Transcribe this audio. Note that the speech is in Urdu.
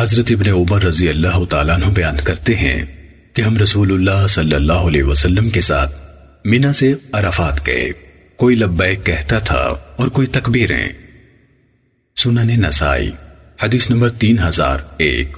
حضرت ابن عمر رضی اللہ تعالیٰ عنہ بیان کرتے ہیں کہ ہم رسول اللہ صلی اللہ علیہ وسلم کے ساتھ مینا سے عرفات گئے۔ کوئی لبیک کہتا تھا اور کوئی تکبیریں۔ سنن نسائی، حدیث نمبر تین ہزار ایک۔